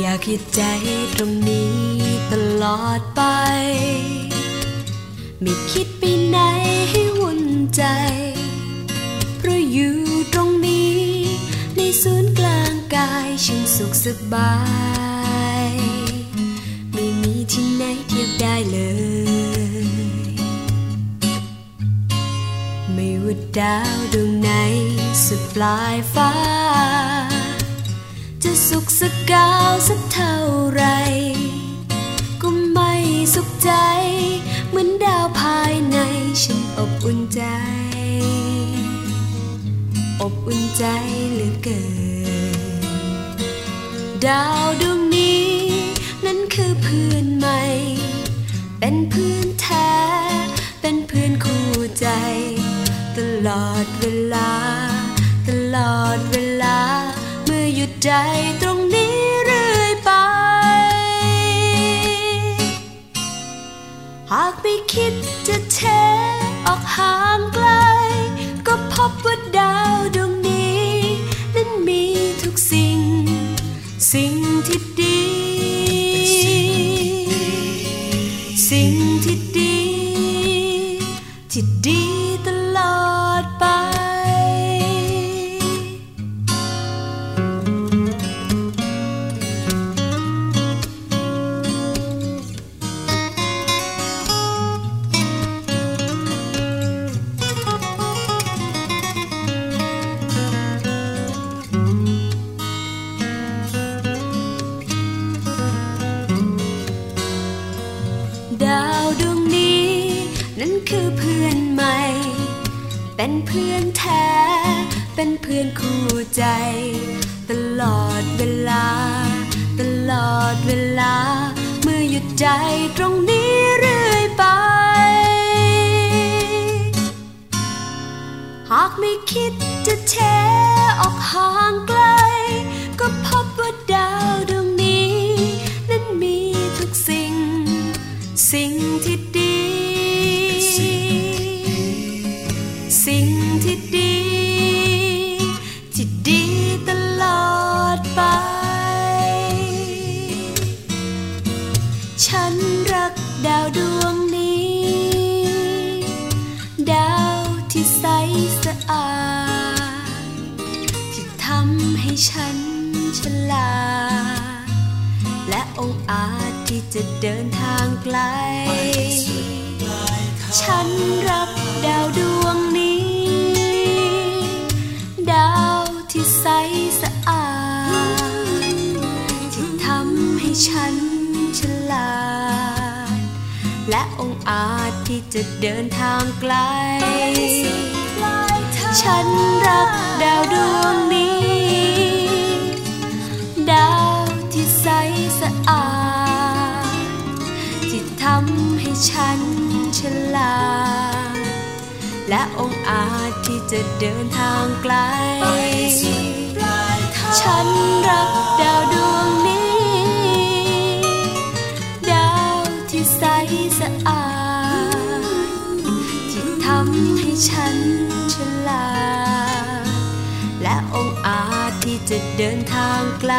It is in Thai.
อยากคิดใจตรงนี้ตลอดไป ไม่คิดไปไหนให้วุ่นใจ เพราะอยู่ตรงนี้ ในศูนย์กลางกายฉันสุขสบาย ไม่มีที่ไหนเทียบได้เลย ไม่ว่าดาวดวงไหนสุดปลายฟ้า จะสุขสักกาวสักเท่าไร ก็ไม่สุขใจ เหมือนดาวภายในฉันอบอุ่นใจ อบอุ่นใจเหลือเกิน ดาวดวงนี้ นั้นคือเพื่อนใหม่ เป็นเพื่อนแท้ เป็นเพื่อนคู่ใจ ตลอดเวลา ตลอดเว ดใจตรงนี้เรื่อยไป หากไม่คิดจะเทออกห่างไกล ก็พบว่าดาวดวงนี้ นั้นมีทุกสิ่ง สิ่งที่ดี สิ่งที่ดี ที่ดี คือเพื่อนใหม่ เป็นเพื่อนแท้ เป็นเพื่อนคู่ใจ ตลอดเวลา ตลอดเวลา เมื่อหยุดใจตรงนี้เรื่อยไป หากไม่คิดจะแชออกหางไก ใสสะอาดที่ทำให้ฉันฉลาดและองอาจที่จะเดินทางไกล ฉันรักดาวดวงนี้ ดาวที่ใสสะอาดที่ทำให้ฉันฉลาด และองค์อาจที่จะเดินทางไกล ฉันรักดาวดวงนี้ ดาวที่ใสสะอาด ที่ทำให้ฉันฉลาด และองค์อาจที่จะเดินทางไกล ฉันรักดาวดวง ให้ฉันฉลาด และองอาจที่จะเดินทางไกล